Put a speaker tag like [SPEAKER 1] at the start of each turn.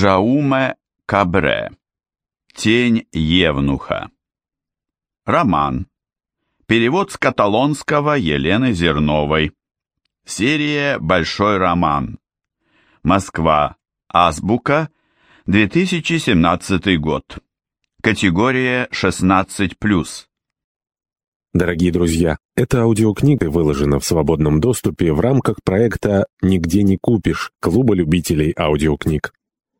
[SPEAKER 1] Жауме Кабре. Тень Евнуха. Роман. Перевод с каталонского Елены Зерновой. Серия «Большой роман». Москва. Азбука. 2017 год. Категория 16+.
[SPEAKER 2] Дорогие друзья, эта аудиокнига выложена в свободном доступе в рамках проекта «Нигде не купишь» Клуба любителей аудиокниг.